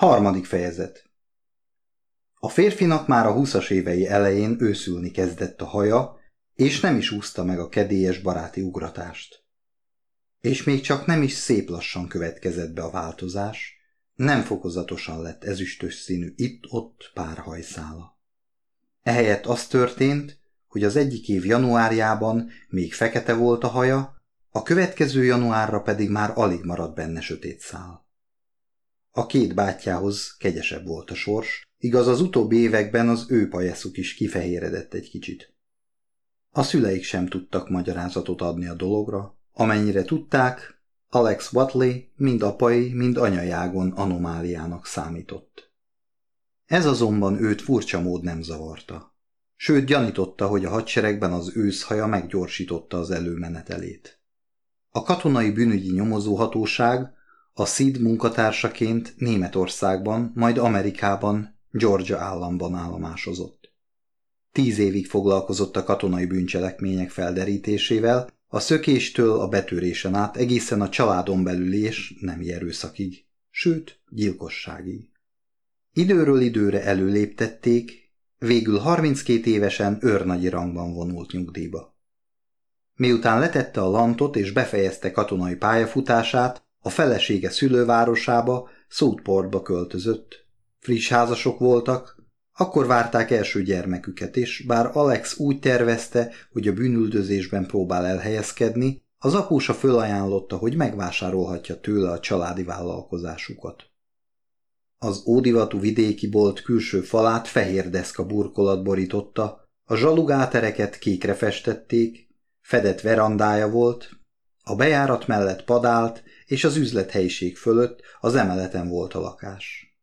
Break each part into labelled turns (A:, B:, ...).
A: Harmadik fejezet A férfinak már a húszas évei elején őszülni kezdett a haja, és nem is úszta meg a kedélyes baráti ugratást. És még csak nem is szép lassan következett be a változás, nem fokozatosan lett ezüstös színű itt-ott pár hajszála. Ehelyett az történt, hogy az egyik év januárjában még fekete volt a haja, a következő januárra pedig már alig maradt benne sötét szál. A két bátyjához kegyesebb volt a sors, igaz az utóbbi években az ő pajeszuk is kifehéredett egy kicsit. A szüleik sem tudtak magyarázatot adni a dologra, amennyire tudták, Alex Watley mind apai, mind anyajágon anomáliának számított. Ez azonban őt furcsa mód nem zavarta. Sőt, gyanította, hogy a hadseregben az őszhaja meggyorsította az előmenetelét. A katonai bűnügyi nyomozóhatóság a SZID munkatársaként Németországban, majd Amerikában, Georgia államban állomásozott. Tíz évig foglalkozott a katonai bűncselekmények felderítésével, a szökéstől a betörésen át egészen a családon belül és nem erőszakig, sőt, gyilkosságig. Időről időre előléptették, végül 32 évesen őrnagyi rangban vonult nyugdíjba. Miután letette a lantot és befejezte katonai pályafutását, a felesége szülővárosába, Southportba költözött. Friss házasok voltak, akkor várták első gyermeküket, és bár Alex úgy tervezte, hogy a bűnüldözésben próbál elhelyezkedni, az apósa fölajánlotta, hogy megvásárolhatja tőle a családi vállalkozásukat. Az ódivatú vidéki bolt külső falát fehér deszka burkolat borította, a zsalugátereket kékre festették, fedett verandája volt, a bejárat mellett padált, és az üzlethelyiség fölött az emeleten volt a lakás.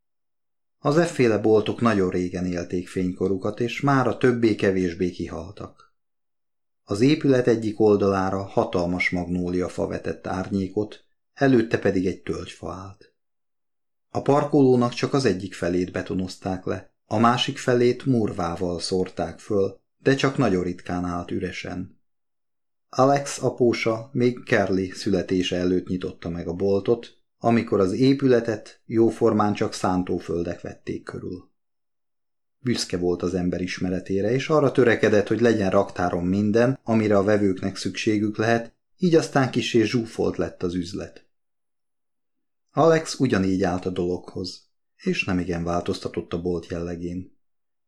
A: Az efféle boltok nagyon régen élték fénykorukat, és már a többé-kevésbé kihaltak. Az épület egyik oldalára hatalmas magnólia fa vetett árnyékot, előtte pedig egy tölgyfa állt. A parkolónak csak az egyik felét betonozták le, a másik felét murvával szórták föl, de csak nagyon ritkán állt üresen. Alex apósa még Kerli születése előtt nyitotta meg a boltot, amikor az épületet jóformán csak szántóföldek vették körül. Büszke volt az ember ismeretére, és arra törekedett, hogy legyen raktáron minden, amire a vevőknek szükségük lehet, így aztán kisé zsúfolt lett az üzlet. Alex ugyanígy állt a dologhoz, és nemigen változtatott a bolt jellegén.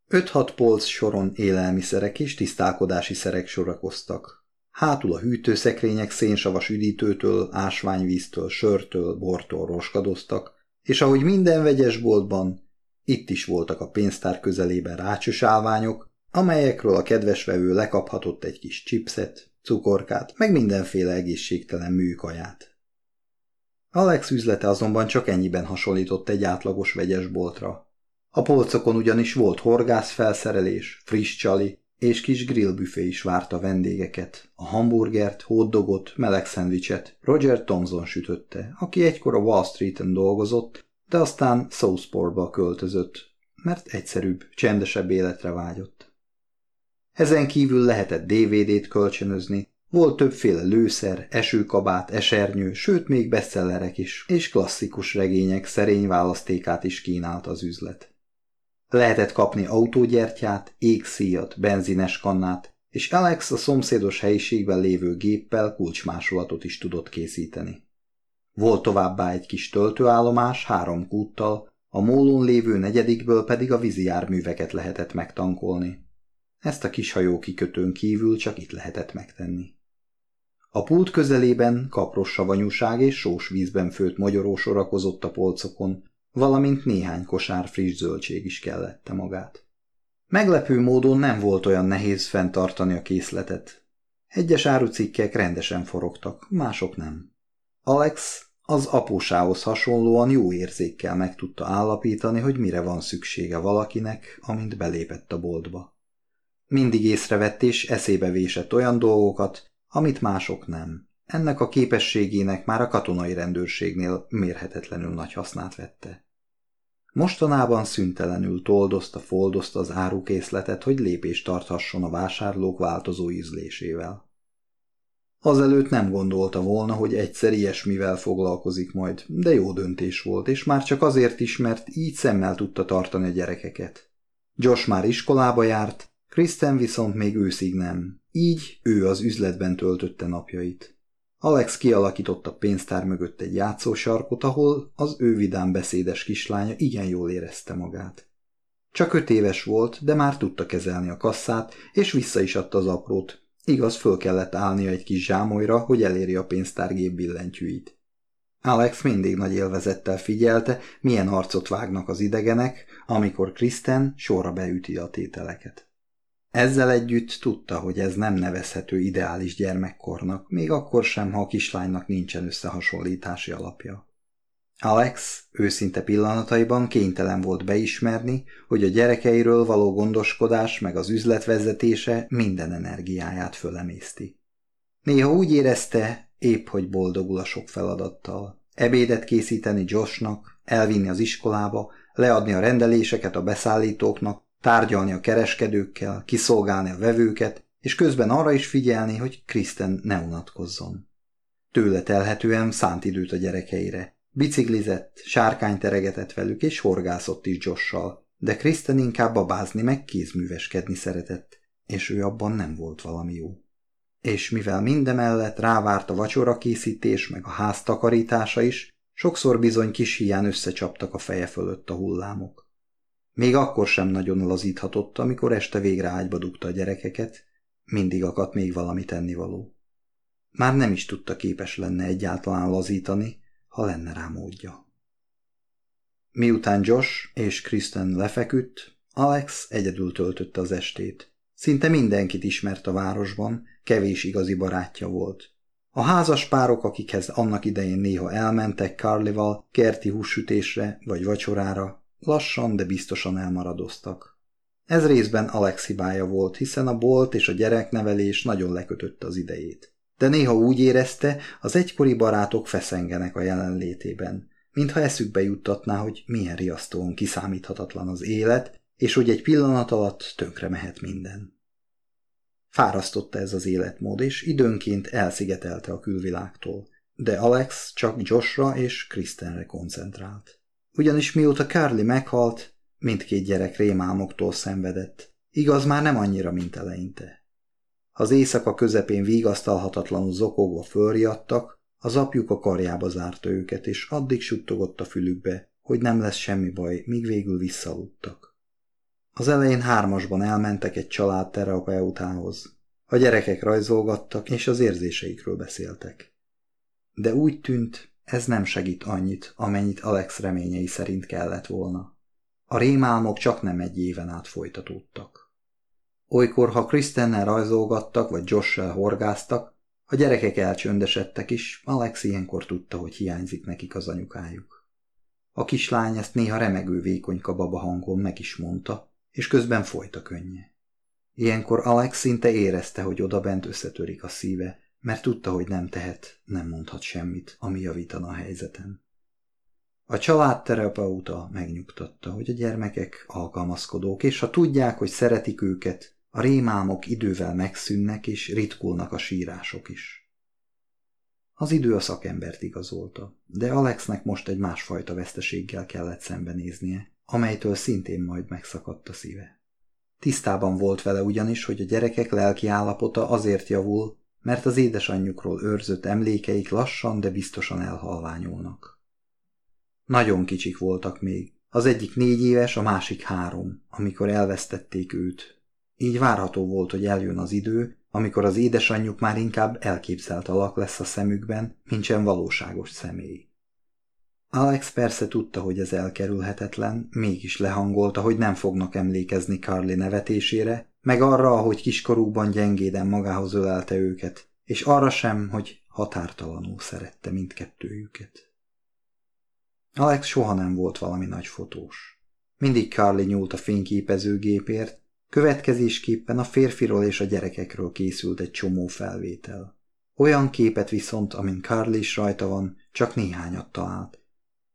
A: Öt-hat polc soron élelmiszerek és tisztálkodási szerek sorakoztak, Hátul a hűtőszekrények szénsavas üdítőtől, ásványvíztől, sörtől, bortól roskadoztak, és ahogy minden vegyes boltban, itt is voltak a pénztár közelében rácsos állványok, amelyekről a kedves vevő lekaphatott egy kis chipset, cukorkát, meg mindenféle egészségtelen műkaját. Alex üzlete azonban csak ennyiben hasonlított egy átlagos vegyes boltra. A polcokon ugyanis volt horgászfelszerelés, friss csali, és kis grillbüfé is várta vendégeket. A hamburgert, hotdogot, meleg szendvicset Roger Thompson sütötte, aki egykor a Wall Street-en dolgozott, de aztán Southportba költözött, mert egyszerűbb, csendesebb életre vágyott. Ezen kívül lehetett DVD-t kölcsönözni, volt többféle lőszer, esőkabát, esernyő, sőt még bestsellerek is, és klasszikus regények szerény választékát is kínált az üzlet. Lehetett kapni autógyertyát, égszíjat, benzines kannát, és Alex a szomszédos helyiségben lévő géppel kulcsmásolatot is tudott készíteni. Volt továbbá egy kis töltőállomás három kúttal, a mólón lévő negyedikből pedig a vízi járműveket lehetett megtankolni. Ezt a kis hajó kikötőn kívül csak itt lehetett megtenni. A pult közelében kapros savanyúság és sós vízben főtt magyaró sorakozott a polcokon, valamint néhány kosár friss zöldség is kellette magát. Meglepő módon nem volt olyan nehéz fenntartani a készletet. Egyes árucikkek rendesen forogtak, mások nem. Alex az apósához hasonlóan jó érzékkel meg tudta állapítani, hogy mire van szüksége valakinek, amint belépett a boltba. Mindig észrevett és eszébe vésett olyan dolgokat, amit mások nem. Ennek a képességének már a katonai rendőrségnél mérhetetlenül nagy hasznát vette. Mostanában szüntelenül toldozta, foldozta az árukészletet, hogy lépést tarthasson a vásárlók változó ízlésével. Azelőtt nem gondolta volna, hogy egyszer ilyesmivel foglalkozik majd, de jó döntés volt, és már csak azért is, mert így szemmel tudta tartani a gyerekeket. Josh már iskolába járt, Kristen viszont még őszig nem, így ő az üzletben töltötte napjait. Alex kialakította pénztár mögött egy játszósarkot, ahol az ő vidám beszédes kislánya igen jól érezte magát. Csak öt éves volt, de már tudta kezelni a kasszát, és vissza is adta az aprót. Igaz, föl kellett állnia egy kis zsámolyra, hogy eléri a pénztárgép billentyűit. Alex mindig nagy élvezettel figyelte, milyen arcot vágnak az idegenek, amikor Kristen sorra beüti a tételeket. Ezzel együtt tudta, hogy ez nem nevezhető ideális gyermekkornak, még akkor sem, ha a kislánynak nincsen összehasonlítási alapja. Alex őszinte pillanataiban kénytelen volt beismerni, hogy a gyerekeiről való gondoskodás meg az üzletvezetése minden energiáját fölemészti. Néha úgy érezte, épp hogy boldogul a sok feladattal. Ebédet készíteni Joshnak, elvinni az iskolába, leadni a rendeléseket a beszállítóknak, tárgyalni a kereskedőkkel, kiszolgálni a vevőket, és közben arra is figyelni, hogy Kristen ne unatkozzon. Tőle telhetően szánt időt a gyerekeire. Biciklizett, sárkányt teregetett velük, és horgászott is Jossal, de Kristen inkább babázni meg kézműveskedni szeretett, és ő abban nem volt valami jó. És mivel mindemellett rávárt a vacsora készítés meg a ház takarítása is, sokszor bizony kis hián összecsaptak a feje fölött a hullámok. Még akkor sem nagyon lazíthatott, amikor este végre ágyba dugta a gyerekeket, mindig akadt még valami tennivaló. Már nem is tudta képes lenne egyáltalán lazítani, ha lenne rá módja. Miután Josh és Kristen lefeküdt, Alex egyedül töltötte az estét. Szinte mindenkit ismert a városban, kevés igazi barátja volt. A házas párok, akikhez annak idején néha elmentek Carlival kerti hússütésre vagy vacsorára, Lassan, de biztosan elmaradoztak. Ez részben Alex hibája volt, hiszen a bolt és a gyereknevelés nagyon lekötötte az idejét. De néha úgy érezte, az egykori barátok feszengenek a jelenlétében, mintha eszükbe juttatná, hogy milyen riasztóan kiszámíthatatlan az élet, és hogy egy pillanat alatt tönkre mehet minden. Fárasztotta ez az életmód, és időnként elszigetelte a külvilágtól, de Alex csak Joshra és Kristenre koncentrált ugyanis mióta Carly meghalt, mindkét gyerek rémálmoktól szenvedett. Igaz, már nem annyira, mint eleinte. Az éjszaka közepén vigasztalhatatlanul zokogva fölriadtak, az apjuk a karjába zárta őket, és addig suttogott a fülükbe, hogy nem lesz semmi baj, míg végül visszaludtak. Az elején hármasban elmentek egy családterapeutához. A gyerekek rajzolgattak, és az érzéseikről beszéltek. De úgy tűnt, ez nem segít annyit, amennyit Alex reményei szerint kellett volna. A rémálmok csak nem egy éven át folytatódtak. Olykor, ha Kristennel rajzolgattak, vagy Josh-sel horgáztak, a gyerekek elcsöndesedtek is, Alex ilyenkor tudta, hogy hiányzik nekik az anyukájuk. A kislány ezt néha remegő vékonyka baba hangon meg is mondta, és közben folyt a könnye. Ilyenkor Alex szinte érezte, hogy odabent összetörik a szíve, mert tudta, hogy nem tehet, nem mondhat semmit, ami javítana a helyzeten. A családterapeuta megnyugtatta, hogy a gyermekek alkalmazkodók, és ha tudják, hogy szeretik őket, a rémálmok idővel megszűnnek, és ritkulnak a sírások is. Az idő a szakembert igazolta, de Alexnek most egy másfajta veszteséggel kellett szembenéznie, amelytől szintén majd megszakadt a szíve. Tisztában volt vele ugyanis, hogy a gyerekek lelki állapota azért javul, mert az édesanyjukról őrzött emlékeik lassan, de biztosan elhalványulnak. Nagyon kicsik voltak még, az egyik négy éves, a másik három, amikor elvesztették őt. Így várható volt, hogy eljön az idő, amikor az édesanyjuk már inkább elképzelt alak lesz a szemükben, mintsem valóságos személy. Alex persze tudta, hogy ez elkerülhetetlen, mégis lehangolta, hogy nem fognak emlékezni Carly nevetésére, meg arra, ahogy kiskorúban gyengéden magához ölelte őket, és arra sem, hogy határtalanul szerette mindkettőjüket. Alex soha nem volt valami nagy fotós. Mindig Carly nyúlt a fényképezőgépért, következésképpen a férfiról és a gyerekekről készült egy csomó felvétel. Olyan képet viszont, amin Carly is rajta van, csak néhányat talált,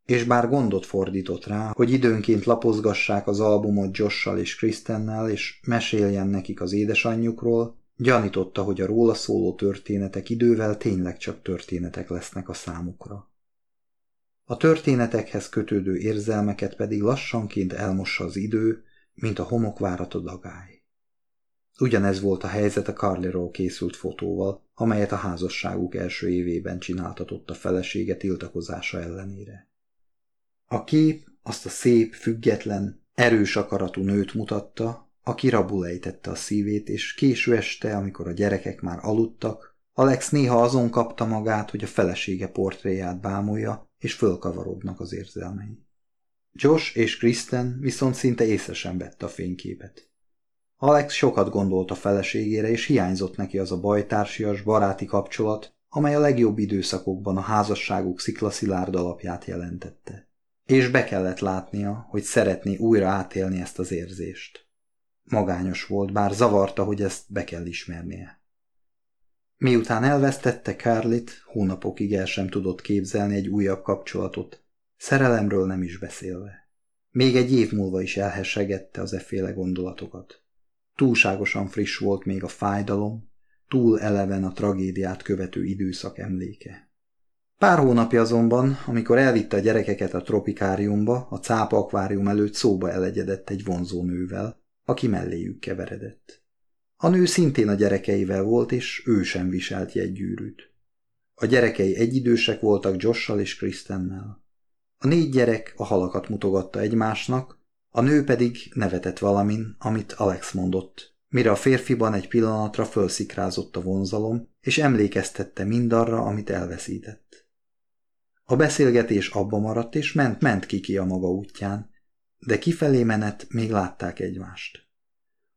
A: és bár gondot fordított rá, hogy időnként lapozgassák az albumot Jossal és Kristennel, és meséljen nekik az édesanyjukról, Gyanította, hogy a róla szóló történetek idővel tényleg csak történetek lesznek a számukra. A történetekhez kötődő érzelmeket pedig lassanként elmossa az idő, mint a homokvárat a dagály. Ugyanez volt a helyzet a Carliról készült fotóval, amelyet a házasságuk első évében csináltatott a felesége tiltakozása ellenére. A kép azt a szép, független, erős akaratú nőt mutatta, aki rabul ejtette a szívét, és késő este, amikor a gyerekek már aludtak, Alex néha azon kapta magát, hogy a felesége portréját bámulja, és fölkavarodnak az érzelmei. Josh és Kristen viszont szinte észre sem vette a fényképet. Alex sokat gondolt a feleségére, és hiányzott neki az a bajtársias, baráti kapcsolat, amely a legjobb időszakokban a házasságuk sziklaszilárd alapját jelentette. És be kellett látnia, hogy szeretné újra átélni ezt az érzést. Magányos volt, bár zavarta, hogy ezt be kell ismernie. Miután elvesztette Carlit, hónapokig el sem tudott képzelni egy újabb kapcsolatot, szerelemről nem is beszélve. Még egy év múlva is elhessegette az efféle gondolatokat. Túlságosan friss volt még a fájdalom, túl eleven a tragédiát követő időszak emléke. Pár hónapja azonban, amikor elvitte a gyerekeket a tropikáriumba, a cápa akvárium előtt szóba elegyedett egy vonzó nővel, aki melléjük keveredett. A nő szintén a gyerekeivel volt, és ő sem viselt jegygyűrűt. A gyerekei egyidősek voltak Jossal és Kristennel. A négy gyerek a halakat mutogatta egymásnak, a nő pedig nevetett valamin, amit Alex mondott, mire a férfiban egy pillanatra fölszikrázott a vonzalom, és emlékeztette mindarra, amit elveszített. A beszélgetés abba maradt, és ment-ment ki a maga útján, de kifelé menet még látták egymást.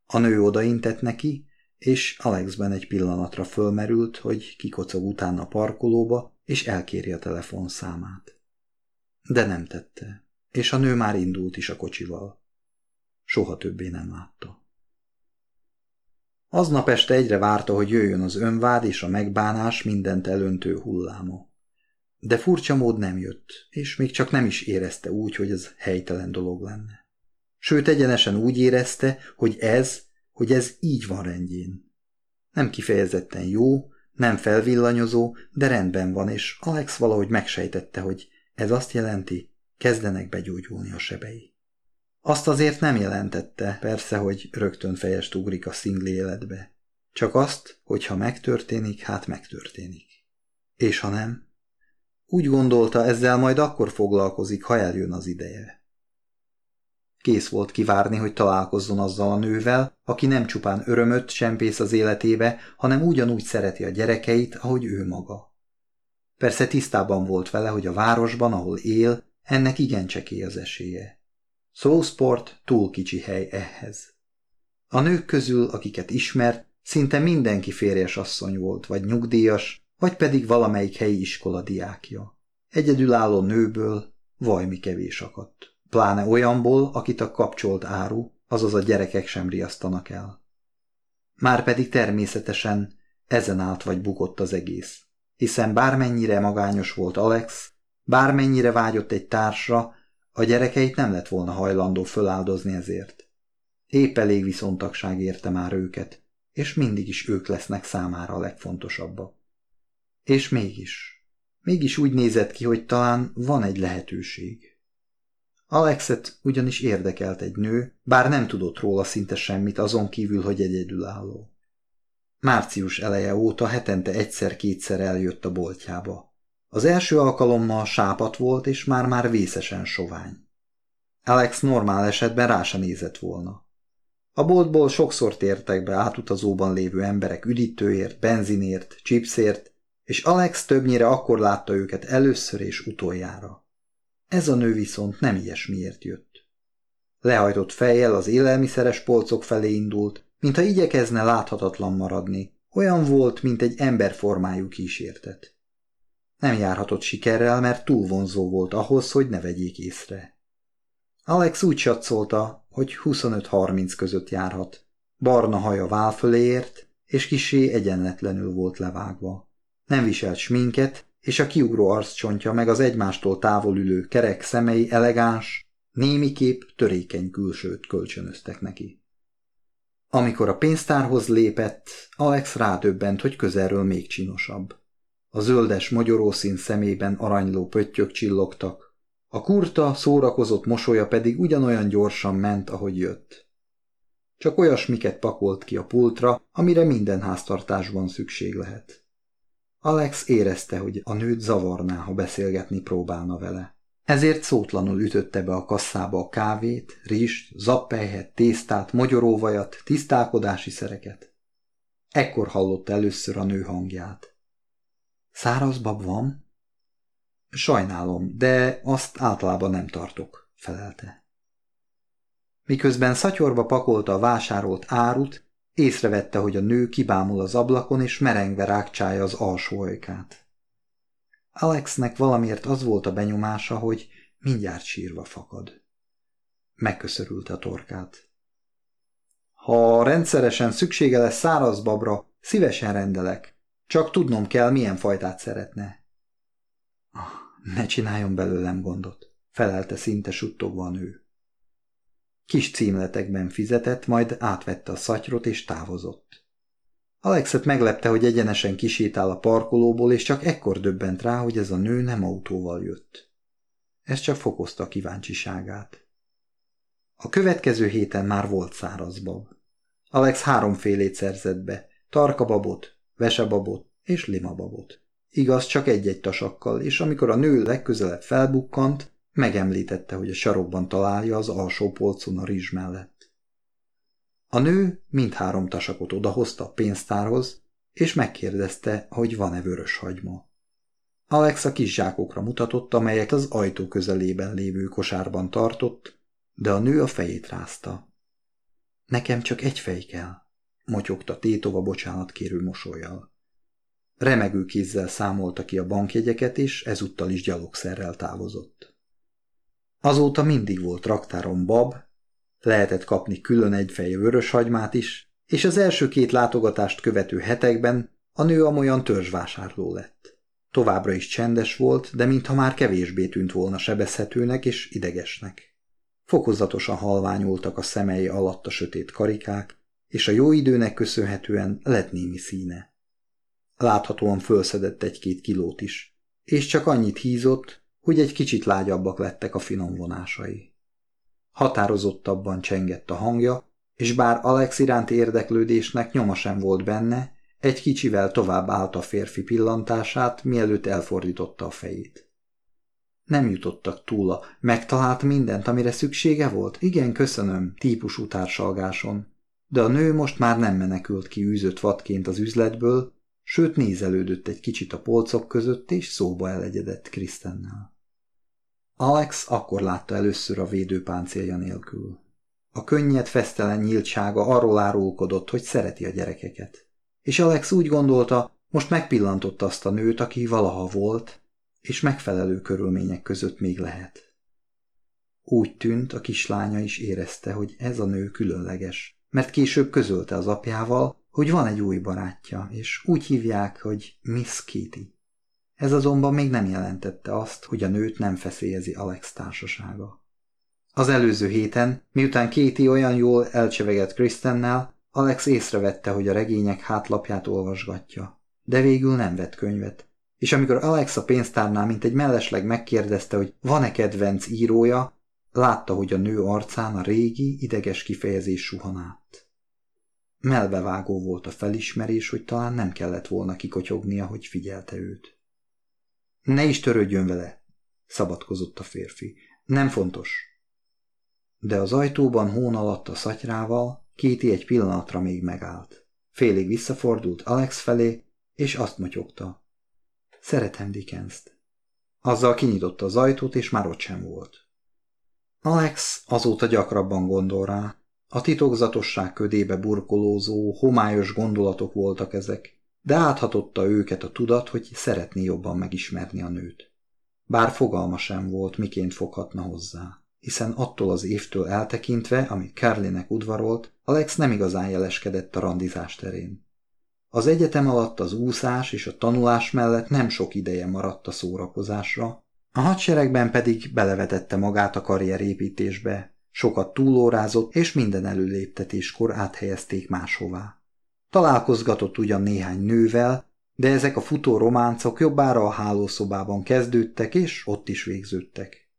A: A nő odaintett neki, és Alexben egy pillanatra fölmerült, hogy kikocog utána a parkolóba, és elkéri a telefonszámát. De nem tette és a nő már indult is a kocsival. Soha többé nem látta. Aznap este egyre várta, hogy jöjjön az önvád és a megbánás mindent elöntő hulláma. De furcsa mód nem jött, és még csak nem is érezte úgy, hogy ez helytelen dolog lenne. Sőt, egyenesen úgy érezte, hogy ez, hogy ez így van rendjén. Nem kifejezetten jó, nem felvillanyozó, de rendben van, és Alex valahogy megsejtette, hogy ez azt jelenti, kezdenek begyógyulni a sebei. Azt azért nem jelentette, persze, hogy rögtön fejest ugrik a szingli életbe. Csak azt, hogy ha megtörténik, hát megtörténik. És ha nem? Úgy gondolta, ezzel majd akkor foglalkozik, ha eljön az ideje. Kész volt kivárni, hogy találkozzon azzal a nővel, aki nem csupán örömöt csempész az életébe, hanem ugyanúgy szereti a gyerekeit, ahogy ő maga. Persze tisztában volt vele, hogy a városban, ahol él, ennek igen csekély az esélye. Szósport túl kicsi hely ehhez. A nők közül, akiket ismert, szinte mindenki férjes asszony volt, vagy nyugdíjas, vagy pedig valamelyik helyi iskola diákja. Egyedülálló nőből vajmi kevés akadt. Pláne olyanból, akit a kapcsolt áru, azaz a gyerekek sem riasztanak el. Márpedig természetesen ezen állt vagy bukott az egész, hiszen bármennyire magányos volt Alex, Bármennyire vágyott egy társra, a gyerekeit nem lett volna hajlandó föláldozni ezért. Épp elég viszontagság érte már őket, és mindig is ők lesznek számára a legfontosabbak. És mégis, mégis úgy nézett ki, hogy talán van egy lehetőség. Alexet ugyanis érdekelt egy nő, bár nem tudott róla szinte semmit azon kívül, hogy egyedülálló. Március eleje óta hetente egyszer-kétszer eljött a boltjába. Az első alkalommal sápat volt, és már-már vészesen sovány. Alex normál esetben rá se nézett volna. A boltból sokszor tértek be átutazóban lévő emberek üdítőért, benzinért, chipsért, és Alex többnyire akkor látta őket először és utoljára. Ez a nő viszont nem ilyesmiért jött. Lehajtott fejjel az élelmiszeres polcok felé indult, mintha igyekezne láthatatlan maradni, olyan volt, mint egy emberformájú kísértet. Nem járhatott sikerrel, mert túl vonzó volt ahhoz, hogy ne vegyék észre. Alex úgy satszolta, hogy 25-30 között járhat. Barna haja vál fölé ért, és kisé egyenletlenül volt levágva. Nem viselt sminket, és a kiugró arccsontja meg az egymástól távol ülő kerek szemei elegáns, némiképp törékeny külsőt kölcsönöztek neki. Amikor a pénztárhoz lépett, Alex rádöbbent, hogy közelről még csinosabb. A zöldes magyarószín szemében aranyló pöttyök csillogtak, a kurta, szórakozott mosolya pedig ugyanolyan gyorsan ment, ahogy jött. Csak olyasmiket pakolt ki a pultra, amire minden háztartásban szükség lehet. Alex érezte, hogy a nőt zavarná, ha beszélgetni próbálna vele. Ezért szótlanul ütötte be a kasszába a kávét, rizst, zappelyhet, tésztát, magyaróvajat, tisztálkodási szereket. Ekkor hallott először a nő hangját. Száraz bab van? Sajnálom, de azt általában nem tartok, felelte. Miközben szatyorba pakolta a vásárolt árut, észrevette, hogy a nő kibámul az ablakon, és merengve rákcsálja az alsó ajkát. Alexnek valamiért az volt a benyomása, hogy mindjárt sírva fakad. Megköszörült a torkát. Ha rendszeresen szüksége lesz száraz babra, szívesen rendelek. Csak tudnom kell, milyen fajtát szeretne. Ah, ne csináljon belőlem gondot, felelte szinte suttogva a nő. Kis címletekben fizetett, majd átvette a szatyrot és távozott. Alexet meglepte, hogy egyenesen kisétál a parkolóból, és csak ekkor döbbent rá, hogy ez a nő nem autóval jött. Ez csak fokozta a kíváncsiságát. A következő héten már volt száraz bab. Alex háromfélét szerzett be, tarkababot, vesebabot és limababot. Igaz, csak egy-egy tasakkal, és amikor a nő legközelebb felbukkant, megemlítette, hogy a sarokban találja az alsó polcon a rizs mellett. A nő mindhárom tasakot odahozta a pénztárhoz, és megkérdezte, hogy van-e vörös hagyma. Alex a kis zsákokra mutatott, amelyet az ajtó közelében lévő kosárban tartott, de a nő a fejét rázta. Nekem csak egy fej kell, motyogta tétova bocsánatkérő mosolyjal. Remegő kézzel számolta ki a bankjegyeket, és ezúttal is gyalogszerrel távozott. Azóta mindig volt raktáron bab, lehetett kapni külön egy fej vöröshagymát is, és az első két látogatást követő hetekben a nő amolyan törzsvásárló lett. Továbbra is csendes volt, de mintha már kevésbé tűnt volna sebezhetőnek és idegesnek. Fokozatosan halványultak a szemei alatt a sötét karikák, és a jó időnek köszönhetően lett némi színe. Láthatóan fölszedett egy-két kilót is, és csak annyit hízott, hogy egy kicsit lágyabbak lettek a finom vonásai. Határozottabban csengett a hangja, és bár Alex iránti érdeklődésnek nyoma sem volt benne, egy kicsivel tovább állt a férfi pillantását, mielőtt elfordította a fejét. Nem jutottak túl a megtalált mindent, amire szüksége volt? Igen, köszönöm, típusú társalgáson. De a nő most már nem menekült ki űzött vadként az üzletből, sőt nézelődött egy kicsit a polcok között, és szóba elegyedett Krisztennel. Alex akkor látta először a védőpáncélja nélkül. A könnyed, fesztelen nyíltsága arról árulkodott, hogy szereti a gyerekeket. És Alex úgy gondolta, most megpillantotta azt a nőt, aki valaha volt, és megfelelő körülmények között még lehet. Úgy tűnt, a kislánya is érezte, hogy ez a nő különleges, mert később közölte az apjával, hogy van egy új barátja, és úgy hívják, hogy Miss Kitty. Ez azonban még nem jelentette azt, hogy a nőt nem feszélyezi Alex társasága. Az előző héten, miután Katie olyan jól elcsevegett Kristennel, Alex észrevette, hogy a regények hátlapját olvasgatja, de végül nem vett könyvet. És amikor Alex a pénztárnál mint egy mellesleg megkérdezte, hogy van-e kedvenc írója, látta, hogy a nő arcán a régi, ideges kifejezés suhan át. Melbevágó volt a felismerés, hogy talán nem kellett volna kikotyognia, hogy figyelte őt. Ne is törődjön vele, szabadkozott a férfi. Nem fontos. De az ajtóban hón alatt a szatyrával Kéti egy pillanatra még megállt. Félig visszafordult Alex felé, és azt motyogta. Szeretem Dickenst. Azzal kinyitotta az ajtót, és már ott sem volt. Alex azóta gyakrabban gondol rá. A titokzatosság ködébe burkolózó, homályos gondolatok voltak ezek, de áthatotta őket a tudat, hogy szeretné jobban megismerni a nőt. Bár fogalma sem volt, miként foghatna hozzá, hiszen attól az évtől eltekintve, amit Carlinek udvarolt, Alex nem igazán jeleskedett a randizás terén. Az egyetem alatt az úszás és a tanulás mellett nem sok ideje maradt a szórakozásra, a hadseregben pedig belevetette magát a karrierépítésbe, sokat túlórázott, és minden előléptetéskor áthelyezték máshová. Találkozgatott ugyan néhány nővel, de ezek a futó románcok jobbára a hálószobában kezdődtek, és ott is végződtek.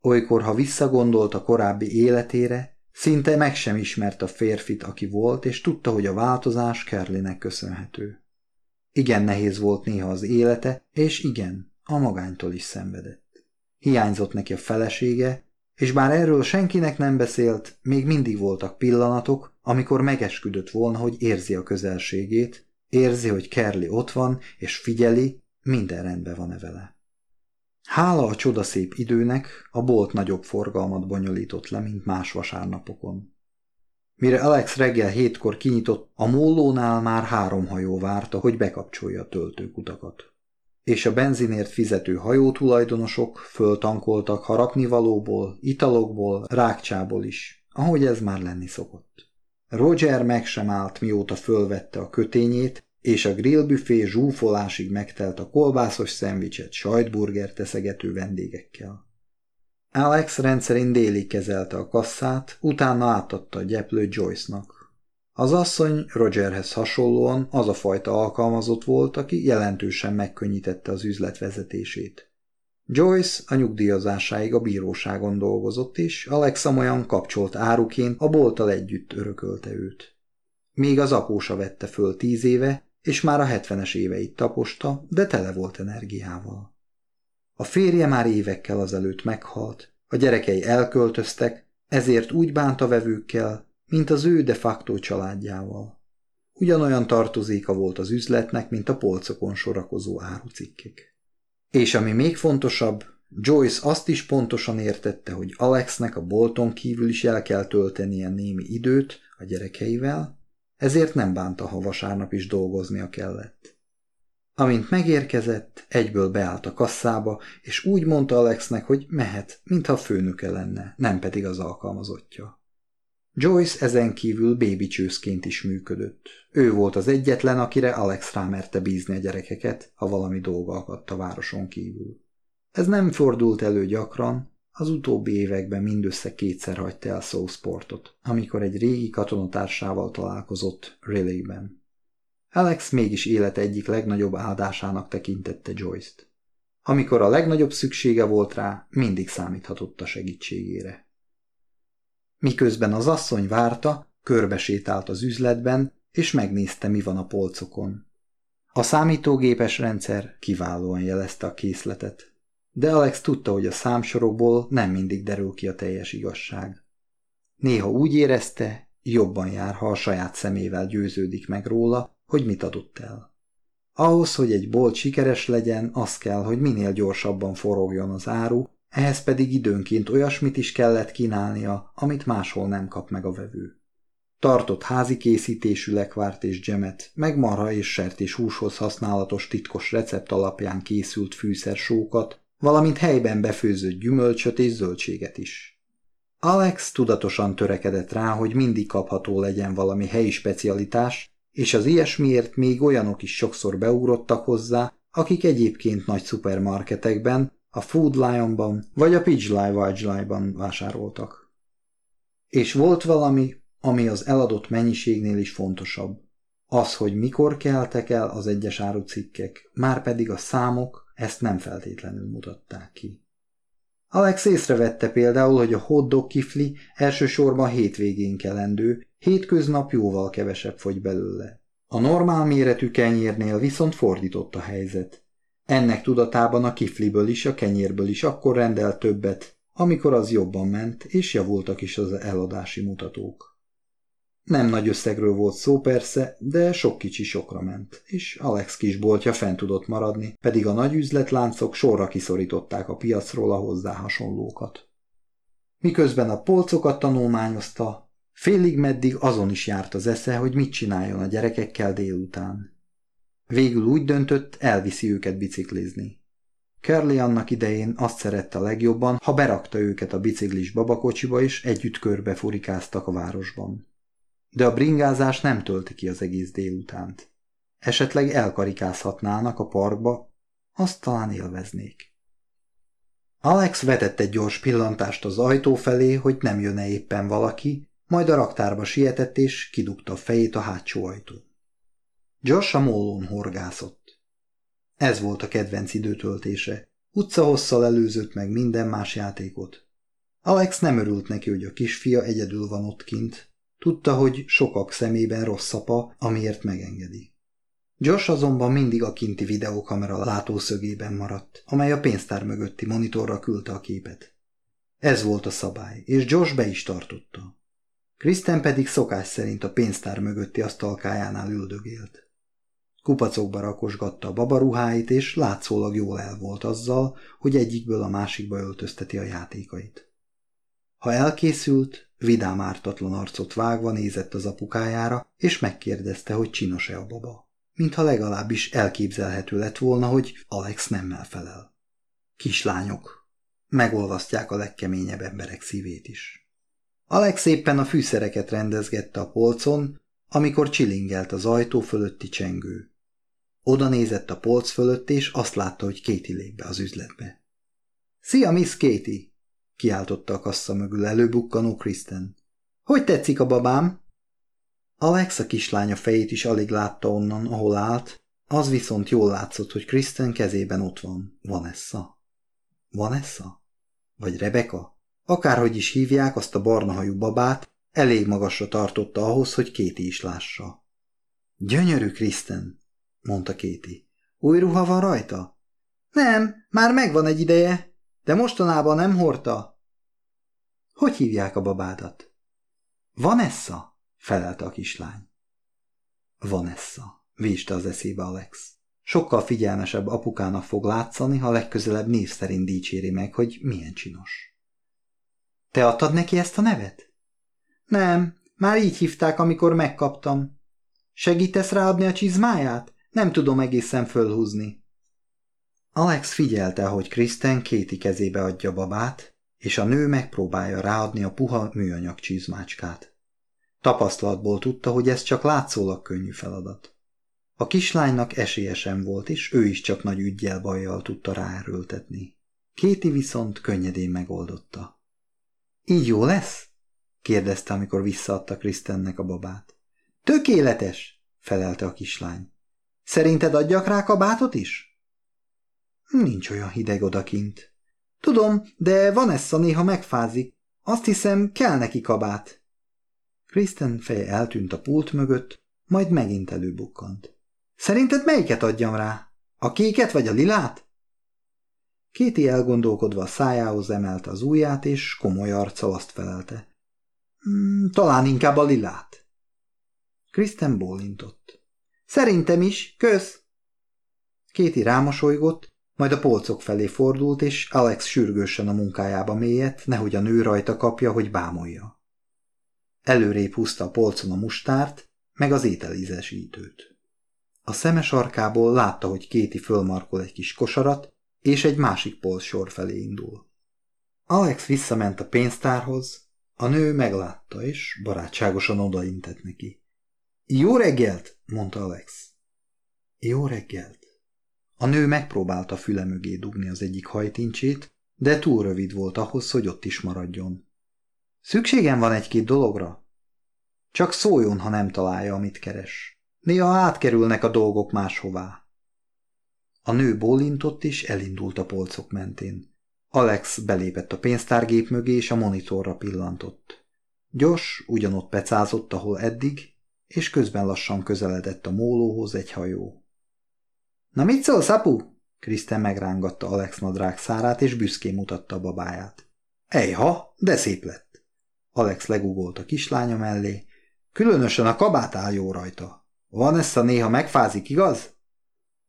A: Olykor, ha visszagondolt a korábbi életére, szinte meg sem ismert a férfit, aki volt, és tudta, hogy a változás Kerlinek köszönhető. Igen nehéz volt néha az élete, és igen, a magánytól is szenvedett. Hiányzott neki a felesége, és bár erről senkinek nem beszélt, még mindig voltak pillanatok, amikor megesküdött volna, hogy érzi a közelségét, érzi, hogy Kerli ott van, és figyeli, minden rendben van-e vele. Hála a csodaszép időnek, a bolt nagyobb forgalmat bonyolított le, mint más vasárnapokon. Mire Alex reggel hétkor kinyitott, a mollónál már három hajó várta, hogy bekapcsolja a töltőkutakat. És a benzinért fizető hajótulajdonosok föltankoltak harapnivalóból, italokból, rákcsából is, ahogy ez már lenni szokott. Roger meg sem állt, mióta fölvette a kötényét, és a grillbüfé zsúfolásig megtelt a kolbászos szendvicset sajtburger teszegető vendégekkel. Alex rendszerint délig kezelte a kasszát, utána átadta a gyeplőt Joyce-nak. Az asszony Rogerhez hasonlóan az a fajta alkalmazott volt, aki jelentősen megkönnyítette az üzlet vezetését. Joyce a nyugdíjazásáig a bíróságon dolgozott, és Alexa olyan kapcsolt áruként a bolttal együtt örökölte őt. Még az apósa vette föl tíz éve, és már a hetvenes éveit taposta, de tele volt energiával. A férje már évekkel azelőtt meghalt, a gyerekei elköltöztek, ezért úgy bánt a vevőkkel, mint az ő de facto családjával. Ugyanolyan tartozéka volt az üzletnek, mint a polcokon sorakozó árucikkek. És ami még fontosabb, Joyce azt is pontosan értette, hogy Alexnek a bolton kívül is el kell töltenie némi időt a gyerekeivel, ezért nem bánta, ha vasárnap is dolgoznia kellett. Amint megérkezett, egyből beállt a kasszába, és úgy mondta Alexnek, hogy mehet, mintha főnöke lenne, nem pedig az alkalmazottja. Joyce ezen kívül bébicsőszként is működött. Ő volt az egyetlen, akire Alex rámerte bízni a gyerekeket, ha valami dolga akadt a városon kívül. Ez nem fordult elő gyakran, az utóbbi években mindössze kétszer hagyta el Southportot, amikor egy régi katonatársával találkozott Riley-ben. Alex mégis élet egyik legnagyobb áldásának tekintette Joyce-t. Amikor a legnagyobb szüksége volt rá, mindig számíthatott a segítségére. Miközben az asszony várta, körbesétált az üzletben, és megnézte, mi van a polcokon. A számítógépes rendszer kiválóan jelezte a készletet, de Alex tudta, hogy a számsorokból nem mindig derül ki a teljes igazság. Néha úgy érezte, jobban jár, ha a saját szemével győződik meg róla, hogy mit adott el. Ahhoz, hogy egy bolt sikeres legyen, az kell, hogy minél gyorsabban forogjon az áru, ehhez pedig időnként olyasmit is kellett kínálnia, amit máshol nem kap meg a vevő. Tartott házi készítésű lekvárt és gemet, meg marha és sertés húshoz használatos titkos recept alapján készült fűszersókat, valamint helyben befőzött gyümölcsöt és zöldséget is. Alex tudatosan törekedett rá, hogy mindig kapható legyen valami helyi specialitás, és az ilyesmiért még olyanok is sokszor beugrottak hozzá, akik egyébként nagy szupermarketekben, a Food Lionban vagy a Pidgely ban vásároltak. És volt valami, ami az eladott mennyiségnél is fontosabb. Az, hogy mikor keltek el az egyes árucikkek, már pedig a számok ezt nem feltétlenül mutatták ki. Alex észrevette például, hogy a hotdog kifli elsősorban hétvégén kelendő, hétköznap jóval kevesebb fogy belőle. A normál méretű kenyérnél viszont fordított a helyzet. Ennek tudatában a kifliből is, a kenyérből is akkor rendelt többet, amikor az jobban ment, és javultak is az eladási mutatók. Nem nagy összegről volt szó persze, de sok kicsi sokra ment, és Alex kisboltja fent tudott maradni, pedig a nagy üzletláncok sorra kiszorították a piacról a hozzá hasonlókat. Miközben a polcokat tanulmányozta, félig meddig azon is járt az esze, hogy mit csináljon a gyerekekkel délután. Végül úgy döntött, elviszi őket biciklizni. Curly annak idején azt szerette a legjobban, ha berakta őket a biciklis babakocsiba, és együtt körbe furikáztak a városban. De a bringázás nem tölti ki az egész délutánt. Esetleg elkarikázhatnának a parkba, azt talán élveznék. Alex vetett egy gyors pillantást az ajtó felé, hogy nem jön-e éppen valaki, majd a raktárba sietett és kidugta a fejét a hátsó ajtón. Josh a mollón horgászott. Ez volt a kedvenc időtöltése. Utca hosszal előzött meg minden más játékot. Alex nem örült neki, hogy a kisfia egyedül van ott kint. Tudta, hogy sokak szemében rossz apa, amiért megengedi. Josh azonban mindig a kinti videókamera látószögében maradt, amely a pénztár mögötti monitorra küldte a képet. Ez volt a szabály, és Josh be is tartotta. Kristen pedig szokás szerint a pénztár mögötti asztalkájánál üldögélt. Kupacokba rakosgatta a babaruháit, és látszólag jól el volt azzal, hogy egyikből a másikba öltözteti a játékait. Ha elkészült, vidám ártatlan arcot vágva nézett az apukájára, és megkérdezte, hogy csinos-e a baba. Mintha legalábbis elképzelhető lett volna, hogy Alex nemmel felel. Kislányok. Megolvasztják a legkeményebb emberek szívét is. Alex éppen a fűszereket rendezgette a polcon, amikor csilingelt az ajtó fölötti csengő. Oda nézett a polc fölött, és azt látta, hogy Katie lép be az üzletbe. – Szia, Miss Katie! – kiáltotta a kassa mögül előbukkanó Kristen. – Hogy tetszik a babám? Alex a kislánya fejét is alig látta onnan, ahol állt, az viszont jól látszott, hogy Kristen kezében ott van. Vanessa? Vanessa? Vagy Rebecca? Akárhogy is hívják azt a barnahajú babát, elég magasra tartotta ahhoz, hogy Kéti is lássa. Gyönyörű, Kristen, mondta Kéti. Új ruha van rajta? Nem, már megvan egy ideje, de mostanában nem hordta. Hogy hívják a babádat? Vanessa, felelte a kislány. Vanessa, véste az eszébe Alex. Sokkal figyelmesebb apukának fog látszani, ha legközelebb név szerint dicséri meg, hogy milyen csinos. Te adtad neki ezt a nevet? Nem, már így hívták, amikor megkaptam. Segítesz ráadni a csizmáját? Nem tudom egészen fölhúzni. Alex figyelte, hogy Kristen kéti kezébe adja babát, és a nő megpróbálja ráadni a puha műanyag csizmácskát. Tapasztalatból tudta, hogy ez csak látszólag könnyű feladat. A kislánynak esélyesen volt, és ő is csak nagy ügyjel bajjal tudta ráerőltetni. Kéti viszont könnyedén megoldotta. Így jó lesz? kérdezte, amikor visszaadta Krisztennek a babát. Tökéletes, felelte a kislány. Szerinted adjak rá kabátot is? Nincs olyan hideg odakint. Tudom, de van a néha megfázik. Azt hiszem, kell neki kabát. Kristen feje eltűnt a pult mögött, majd megint előbukkant. Szerinted melyiket adjam rá? A kéket vagy a lilát? Kéti elgondolkodva a szájához emelte az ujját, és komoly arccal azt felelte. Hmm, talán inkább a lilát. Kristen bólintott. Szerintem is, kösz! Kéti rámosolygott, majd a polcok felé fordult, és Alex sürgősen a munkájába mélyett, nehogy a nő rajta kapja, hogy bámolja. Előrébb húzta a polcon a mustárt, meg az ételízesítőt. A szemes arkából látta, hogy Kéti fölmarkol egy kis kosarat, és egy másik polc sor felé indul. Alex visszament a pénztárhoz, a nő meglátta, és barátságosan odaintett neki. Jó reggelt, mondta Alex. Jó reggelt. A nő megpróbálta füle mögé dugni az egyik hajtincsét, de túl rövid volt ahhoz, hogy ott is maradjon. Szükségem van egy-két dologra? Csak szóljon, ha nem találja, amit keres. Néha átkerülnek a dolgok máshová. A nő bólintott és elindult a polcok mentén. Alex belépett a pénztárgép mögé és a monitorra pillantott. Gyors, ugyanott pecázott, ahol eddig, és közben lassan közeledett a mólóhoz egy hajó. – Na mit szólsz, apu? Kristen megrángatta Alex nadrág szárát, és büszkén mutatta a babáját. – Ejha, de szép lett! Alex legugolt a kislánya mellé. Különösen a kabát áll jó rajta. Van ezt a néha megfázik, igaz?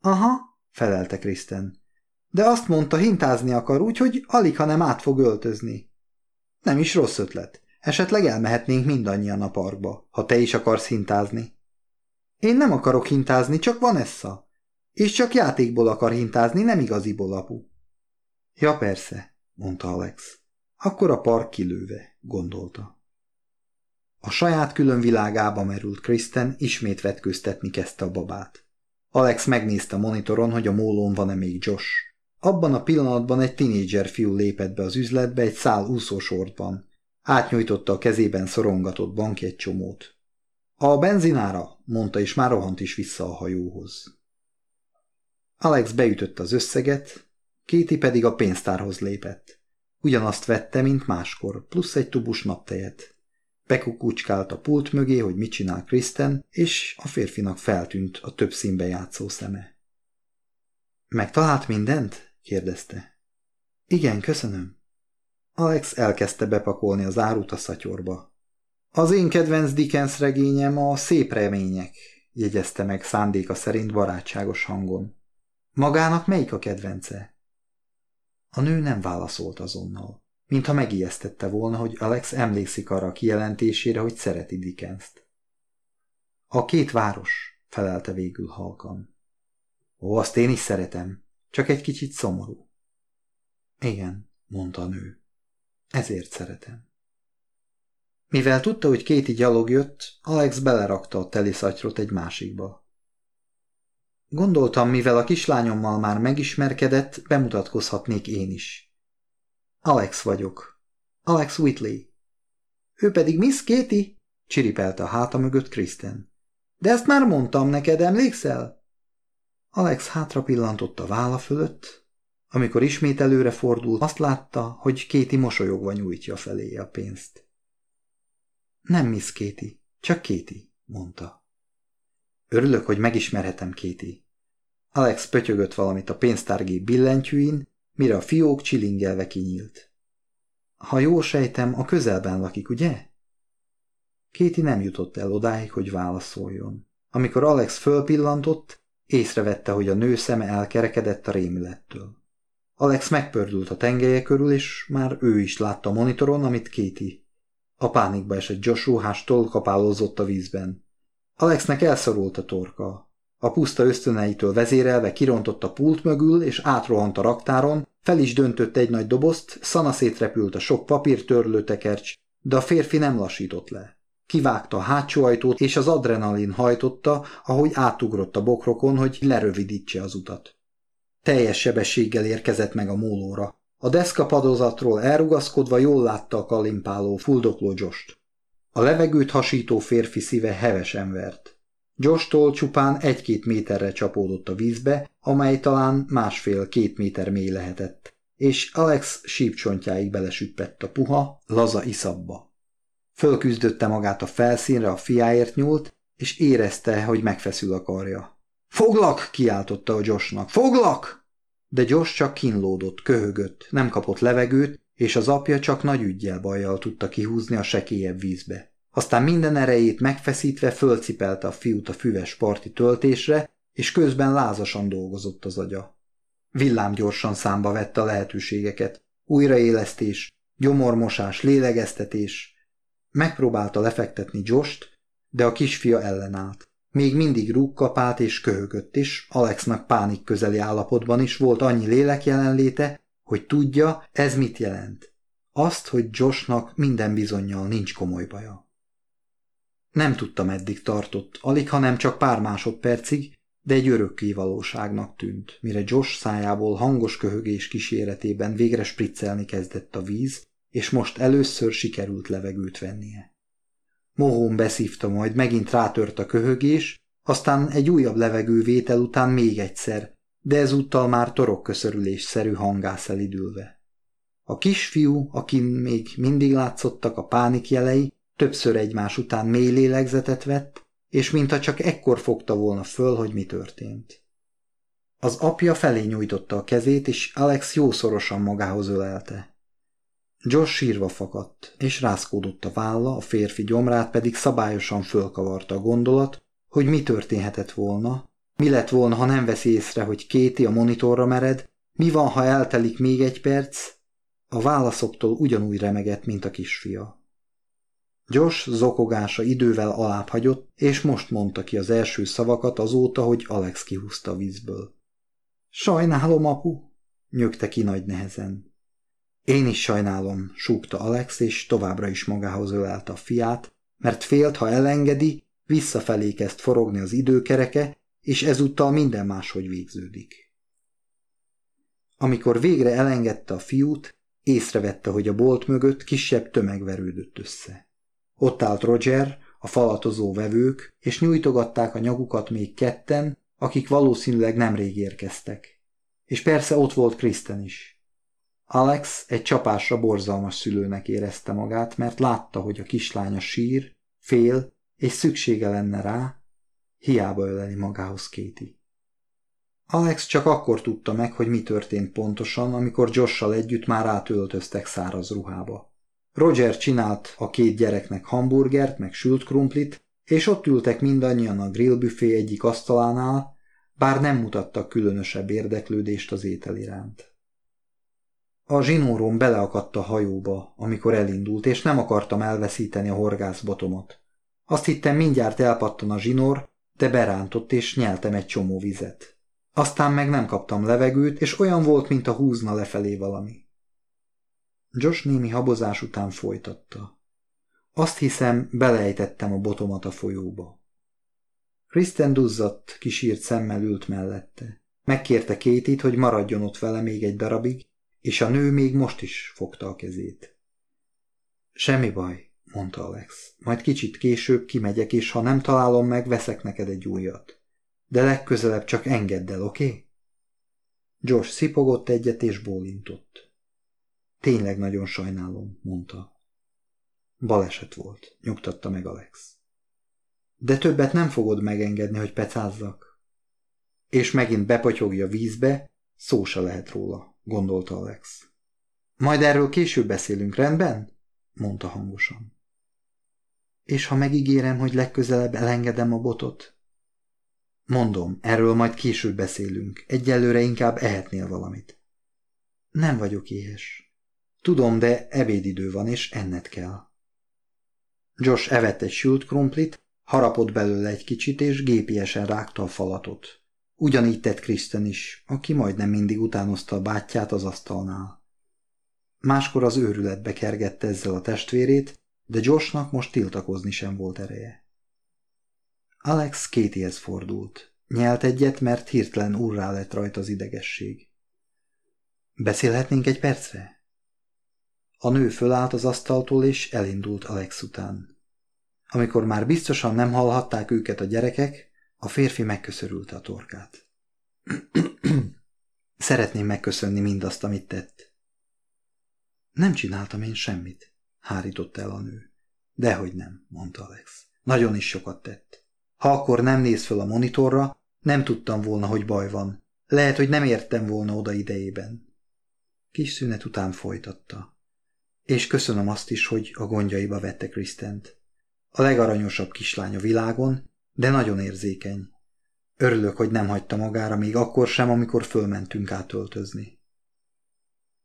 A: Aha, felelte Kristen. De azt mondta, hintázni akar, úgyhogy alig, ha nem át fog öltözni. Nem is rossz ötlet. Esetleg elmehetnénk mindannyian a parkba, ha te is akarsz hintázni. Én nem akarok hintázni, csak van essa. És csak játékból akar hintázni, nem igaziból, apu. Ja, persze, mondta Alex. Akkor a park kilőve, gondolta. A saját külön világába merült Kristen, ismét vetkőztetni kezdte a babát. Alex megnézte a monitoron, hogy a mólón van-e még Josh. Abban a pillanatban egy tinédzser fiú lépett be az üzletbe egy szál úszósortban. Átnyújtotta a kezében szorongatott bankjegycsomót. A benzinára, mondta, és már rohant is vissza a hajóhoz. Alex beütötte az összeget, Kéti pedig a pénztárhoz lépett. Ugyanazt vette, mint máskor, plusz egy tubus naptejet. Bekukucskált a pult mögé, hogy mit csinál Kristen, és a férfinak feltűnt a több színbe játszó szeme. Megtalált mindent? kérdezte. Igen, köszönöm. Alex elkezdte bepakolni az árut a szatyorba. Az én kedvenc Dickens regényem a Szép remények, jegyezte meg szándéka szerint barátságos hangon. Magának melyik a kedvence? A nő nem válaszolt azonnal, mintha megijesztette volna, hogy Alex emlékszik arra a kijelentésére, hogy szereti Dickenst. A két város, felelte végül halkan. Ó, azt én is szeretem, csak egy kicsit szomorú. Igen, mondta a nő. Ezért szeretem. Mivel tudta, hogy Kéti gyalog jött, Alex belerakta a teliszatyrot egy másikba. Gondoltam, mivel a kislányommal már megismerkedett, bemutatkozhatnék én is. Alex vagyok. Alex Whitley. Ő pedig Miss Katie? csiripelte a háta mögött Kristen. De ezt már mondtam neked, emlékszel? Alex hátra pillantott a válla fölött, amikor ismét előre fordult, azt látta, hogy Kéti mosolyogva nyújtja felé a pénzt. Nem Miss Kéti, csak Kéti, mondta. Örülök, hogy megismerhetem Kéti. Alex pötyögött valamit a pénztárgép billentyűin, mire a fiók csilingelve kinyílt. Ha jól sejtem, a közelben lakik, ugye? Kéti nem jutott el odáig, hogy válaszoljon. Amikor Alex fölpillantott, észrevette, hogy a nő szeme elkerekedett a rémülettől. Alex megpördült a tengelye körül, és már ő is látta a monitoron, amit Kéti. A pánikba esett Josh ruhástól kapálózott a vízben. Alexnek elszorult a torka. A puszta ösztöneitől vezérelve kirontott a pult mögül, és átrohant a raktáron, fel is döntött egy nagy dobozt, szana szétrepült a sok papírtörlő tekercs, de a férfi nem lassított le. Kivágta a hátsó ajtót, és az adrenalin hajtotta, ahogy átugrott a bokrokon, hogy lerövidítse az utat. Teljes sebességgel érkezett meg a mólóra. A deszka padozatról elrugaszkodva jól látta a kalimpáló, fuldokló Jost. A levegőt hasító férfi szíve hevesen vert. Jostól csupán egy-két méterre csapódott a vízbe, amely talán másfél-két méter mély lehetett, és Alex sípcsontjáig belesüppett a puha, laza iszabba. Fölküzdötte magát a felszínre, a fiáért nyúlt, és érezte, hogy megfeszül a karja. Foglak! kiáltotta a Joshnak. Foglak! De Josh csak kínlódott, köhögött, nem kapott levegőt, és az apja csak nagy ügyjel bajjal tudta kihúzni a sekélyebb vízbe. Aztán minden erejét megfeszítve fölcipelte a fiút a füves parti töltésre, és közben lázasan dolgozott az agya. Villám gyorsan számba vette a lehetőségeket. Újraélesztés, gyomormosás, lélegeztetés. Megpróbálta lefektetni Jost, de a kisfia ellenállt. Még mindig rúgkapált és köhögött, és Alexnak pánik közeli állapotban is volt annyi lélek jelenléte, hogy tudja, ez mit jelent. Azt, hogy Joshnak minden bizonyal nincs komoly baja. Nem tudtam eddig tartott, alig, hanem csak pár másodpercig, de egy örökké valóságnak tűnt, mire Josh szájából hangos köhögés kíséretében végre spriccelni kezdett a víz, és most először sikerült levegőt vennie. Mohón beszívta, majd megint rátört a köhögés, aztán egy újabb levegővétel után még egyszer, de ezúttal már torokköszörülésszerű hangász elidülve. A kisfiú, akin még mindig látszottak a pánik jelei, többször egymás után mély lélegzetet vett, és mintha csak ekkor fogta volna föl, hogy mi történt. Az apja felé nyújtotta a kezét, és Alex jószorosan magához ölelte. Josh sírva fakadt, és rászkódott a válla, a férfi gyomrát pedig szabályosan fölkavarta a gondolat, hogy mi történhetett volna, mi lett volna, ha nem veszi észre, hogy Kéti a monitorra mered, mi van, ha eltelik még egy perc? A válaszoktól ugyanúgy remegett, mint a kisfia. Josh zokogása idővel alább hagyott, és most mondta ki az első szavakat azóta, hogy Alex kihúzta a vízből. Sajnálom, apu, nyögte ki nagy nehezen. Én is sajnálom, súgta Alex, és továbbra is magához ölelte a fiát, mert félt, ha elengedi, visszafelé kezd forogni az időkereke, és ezúttal minden máshogy végződik. Amikor végre elengedte a fiút, észrevette, hogy a bolt mögött kisebb tömeg verődött össze. Ott állt Roger, a falatozó vevők, és nyújtogatták a nyagukat még ketten, akik valószínűleg nemrég érkeztek. És persze ott volt Kristen is. Alex egy csapásra borzalmas szülőnek érezte magát, mert látta, hogy a kislánya sír, fél, és szüksége lenne rá, hiába öleli magához Kéti. Alex csak akkor tudta meg, hogy mi történt pontosan, amikor Jossal együtt már átöltöztek száraz ruhába. Roger csinált a két gyereknek hamburgert, meg sült krumplit, és ott ültek mindannyian a grillbüfé egyik asztalánál, bár nem mutattak különösebb érdeklődést az étel iránt. A zsinórom beleakadt a hajóba, amikor elindult, és nem akartam elveszíteni a horgászbotomot. Azt hittem mindjárt elpattan a zsinór, de berántott, és nyeltem egy csomó vizet. Aztán meg nem kaptam levegőt, és olyan volt, mint a húzna lefelé valami. Josh némi habozás után folytatta. Azt hiszem, belejtettem a botomat a folyóba. Kristen duzzadt, kisírt szemmel ült mellette. Megkérte Kétit, hogy maradjon ott vele még egy darabig, és a nő még most is fogta a kezét. Semmi baj, mondta Alex. Majd kicsit később kimegyek, és ha nem találom meg, veszek neked egy újat. De legközelebb csak engedd el, oké? Okay? Josh szipogott egyet és bólintott. Tényleg nagyon sajnálom, mondta. Baleset volt, nyugtatta meg Alex. De többet nem fogod megengedni, hogy pecázzak. És megint bepotyogja vízbe, szó se lehet róla, gondolta Alex. Majd erről később beszélünk, rendben? mondta hangosan. És ha megígérem, hogy legközelebb elengedem a botot? Mondom, erről majd később beszélünk. Egyelőre inkább ehetnél valamit. Nem vagyok éhes. Tudom, de ebédidő van, és enned kell. Josh evett egy sült krumplit, harapott belőle egy kicsit, és gépiesen rágta a falatot. Ugyanígy tett Kristen is, aki majdnem mindig utánozta a bátyját az asztalnál. Máskor az őrületbe kergette ezzel a testvérét, de Joshnak most tiltakozni sem volt ereje. Alex Katiehez fordult. Nyelt egyet, mert hirtelen urrá lett rajta az idegesség. Beszélhetnénk egy percre? A nő fölállt az asztaltól, és elindult Alex után. Amikor már biztosan nem hallhatták őket a gyerekek, a férfi megköszörülte a torkát. Szeretném megköszönni mindazt, amit tett. Nem csináltam én semmit, hárított el a nő. Dehogy nem, mondta Alex. Nagyon is sokat tett. Ha akkor nem néz föl a monitorra, nem tudtam volna, hogy baj van. Lehet, hogy nem értem volna oda idejében. Kis szünet után folytatta. És köszönöm azt is, hogy a gondjaiba vette Krisztent. A legaranyosabb kislány a világon, de nagyon érzékeny. Örülök, hogy nem hagyta magára még akkor sem, amikor fölmentünk átöltözni.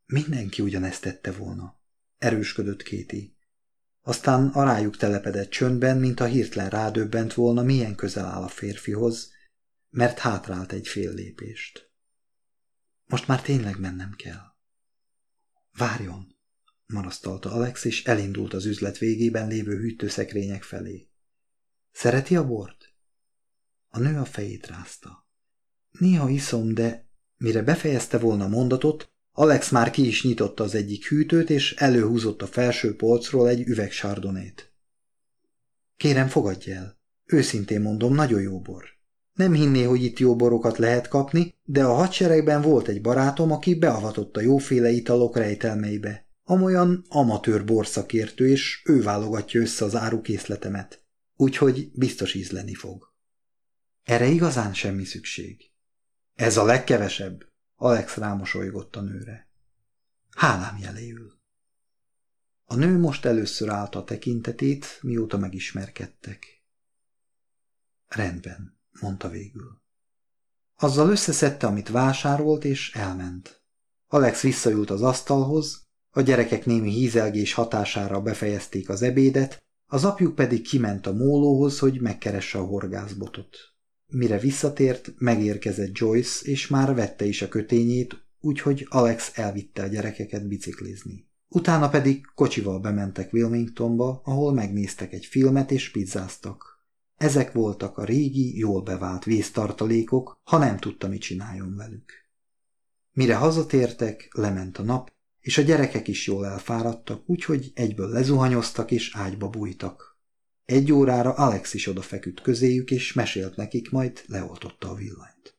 A: Mindenki ugyanezt tette volna. Erősködött Kéti. Aztán arájuk telepedett csöndben, mint a hirtelen rádöbbent volna, milyen közel áll a férfihoz, mert hátrált egy fél lépést. Most már tényleg mennem kell. Várjon! marasztalta Alex, és elindult az üzlet végében lévő hűtőszekrények felé. Szereti a bort? A nő a fejét rázta. Néha iszom, de mire befejezte volna mondatot, Alex már ki is nyitotta az egyik hűtőt, és előhúzott a felső polcról egy üveg sardonét. Kérem, fogadj el. Őszintén mondom, nagyon jó bor. Nem hinné, hogy itt jó borokat lehet kapni, de a hadseregben volt egy barátom, aki beavatott a jóféle italok rejtelmeibe amolyan amatőr borszakértő, és ő válogatja össze az árukészletemet. Úgyhogy biztos ízleni fog. Erre igazán semmi szükség. Ez a legkevesebb, Alex rámosolygott a nőre. Hálám jeléül. A nő most először állt a tekintetét, mióta megismerkedtek. Rendben, mondta végül. Azzal összeszedte, amit vásárolt, és elment. Alex visszaült az asztalhoz, a gyerekek némi hízelgés hatására befejezték az ebédet, az apjuk pedig kiment a mólóhoz, hogy megkeresse a horgászbotot. Mire visszatért, megérkezett Joyce, és már vette is a kötényét, úgyhogy Alex elvitte a gyerekeket biciklizni. Utána pedig kocsival bementek Wilmingtonba, ahol megnéztek egy filmet és pizzáztak. Ezek voltak a régi, jól bevált víztartalékok, ha nem tudta, mit csináljon velük. Mire hazatértek, lement a nap, és a gyerekek is jól elfáradtak, úgyhogy egyből lezuhanyoztak és ágyba bújtak. Egy órára Alex is odafeküdt közéjük, és mesélt nekik, majd leoltotta a villanyt.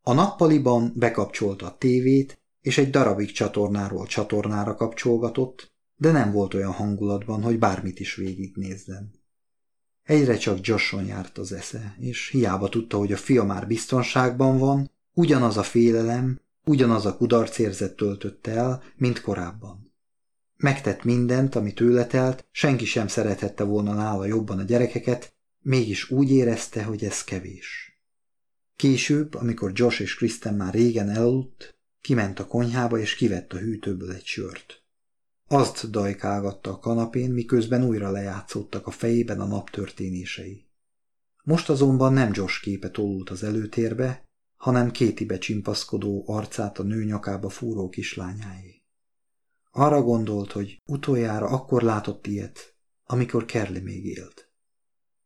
A: A nappaliban bekapcsolta a tévét, és egy darabig csatornáról csatornára kapcsolgatott, de nem volt olyan hangulatban, hogy bármit is végignézzen. Egyre csak Joshon járt az esze, és hiába tudta, hogy a fia már biztonságban van, ugyanaz a félelem, ugyanaz a kudarcérzet töltötte el, mint korábban. Megtett mindent, amit tőle telt, senki sem szerethette volna nála jobban a gyerekeket, mégis úgy érezte, hogy ez kevés. Később, amikor Josh és Kristen már régen elaludt, kiment a konyhába és kivett a hűtőből egy sört. Azt dajkálgatta a kanapén, miközben újra lejátszódtak a fejében a nap történései. Most azonban nem Josh képe tolult az előtérbe, hanem kétibe csimpaszkodó arcát a nő nyakába fúró kislányáé. Arra gondolt, hogy utoljára akkor látott ilyet, amikor Kerli még élt.